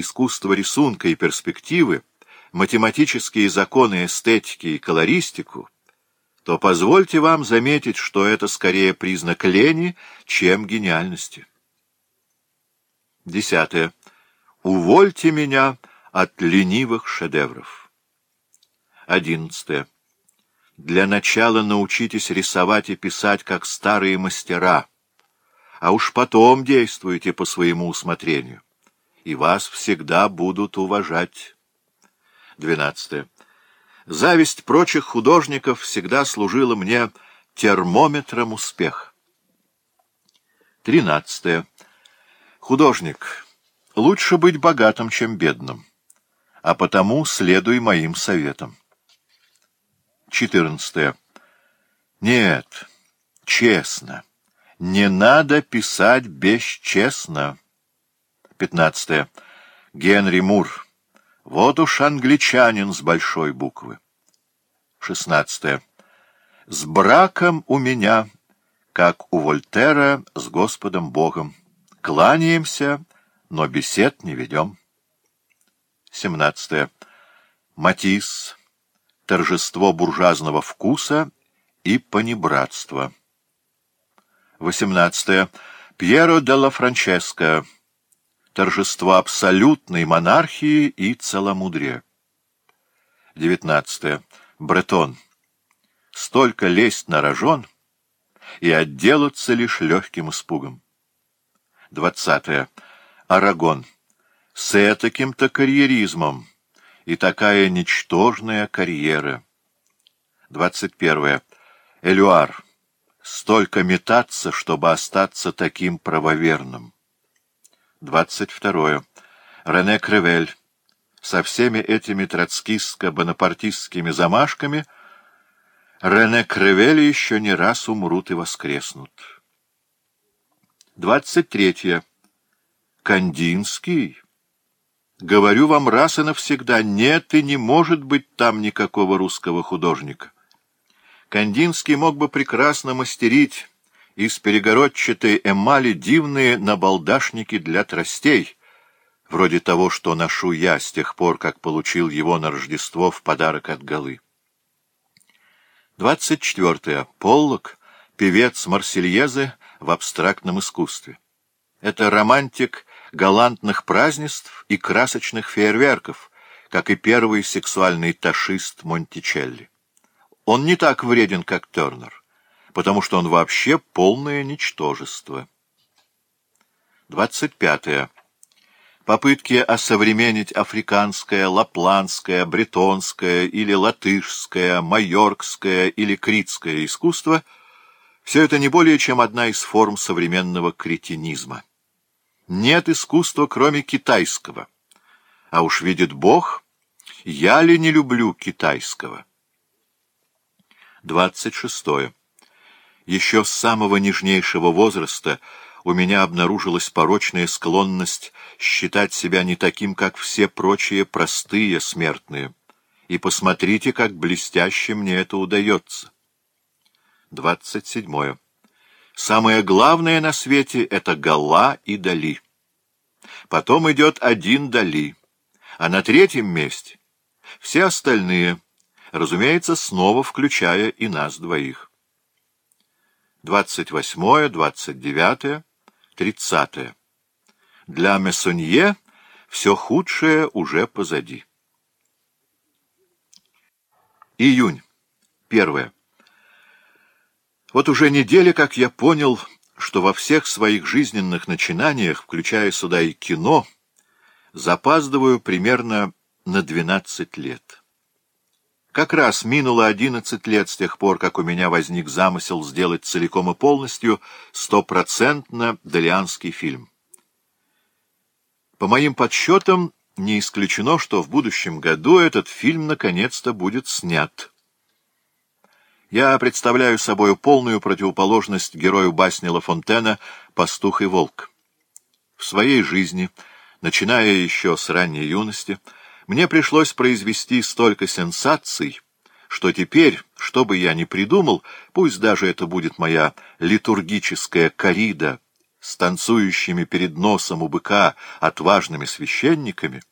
искусство рисунка и перспективы, математические законы эстетики и колористику, то позвольте вам заметить, что это скорее признак лени, чем гениальности. Десятое. Увольте меня от ленивых шедевров. Одиннадцатое. Для начала научитесь рисовать и писать, как старые мастера, а уж потом действуйте по своему усмотрению и вас всегда будут уважать. 12. Зависть прочих художников всегда служила мне термометром успеха. 13. Художник, лучше быть богатым, чем бедным, а потому следуй моим советам. 14. Нет, честно. Не надо писать бесчестно. 15. Генри Мур. Вот уж англичанин с большой буквы. 16. С браком у меня, как у Вольтера с Господом Богом. Кланяемся, но бесед не ведем. 17. Матис. Торжество буржуазного вкуса и понебратство. 18. Пьеро де ла Франческо. Торжество абсолютной монархии и целомудрия. 19. Бретон. Столько лезть на рожон и отделаться лишь легким испугом. 20. Арагон. С этаким-то карьеризмом и такая ничтожная карьера. 21. Элюар. Столько метаться, чтобы остаться таким правоверным. 22. Рене Кривель. Со всеми этими троцкистско-бонапартистскими замашками Рене Кривели еще не раз умрут и воскреснут. 23. Кандинский. Говорю вам раз и навсегда, нет и не может быть там никакого русского художника. Кандинский мог бы прекрасно мастерить из перегородчатой эмали дивные набалдашники для тростей, вроде того, что ношу я с тех пор, как получил его на Рождество в подарок от Галы. 24. Поллок, певец Марсельезы в абстрактном искусстве. Это романтик галантных празднеств и красочных фейерверков, как и первый сексуальный ташист Монтичелли. Он не так вреден, как Тернер потому что он вообще полное ничтожество. 25. Попытки осовременить африканское, лапландское, бретонское или латышское, майоркское или критское искусство — все это не более чем одна из форм современного кретинизма. Нет искусства, кроме китайского. А уж видит Бог, я ли не люблю китайского? 26. Еще с самого нежнейшего возраста у меня обнаружилась порочная склонность считать себя не таким, как все прочие простые смертные. И посмотрите, как блестяще мне это удается. 27. Самое главное на свете — это Гала и Дали. Потом идет один Дали. А на третьем месте — все остальные, разумеется, снова включая и нас двоих. 28, 29, 30. Для Мессонье все худшее уже позади. Июнь. Первое. Вот уже неделя, как я понял, что во всех своих жизненных начинаниях, включая сюда и кино, запаздываю примерно на 12 лет. Как раз минуло одиннадцать лет с тех пор, как у меня возник замысел сделать целиком и полностью стопроцентно долианский фильм. По моим подсчетам, не исключено, что в будущем году этот фильм наконец-то будет снят. Я представляю собою полную противоположность герою басни Ла Фонтена «Пастух и волк». В своей жизни, начиная еще с ранней юности, мне пришлось произвести столько сенсаций, что теперь, что бы я ни придумал, пусть даже это будет моя литургическая корида с танцующими перед носом у быка отважными священниками,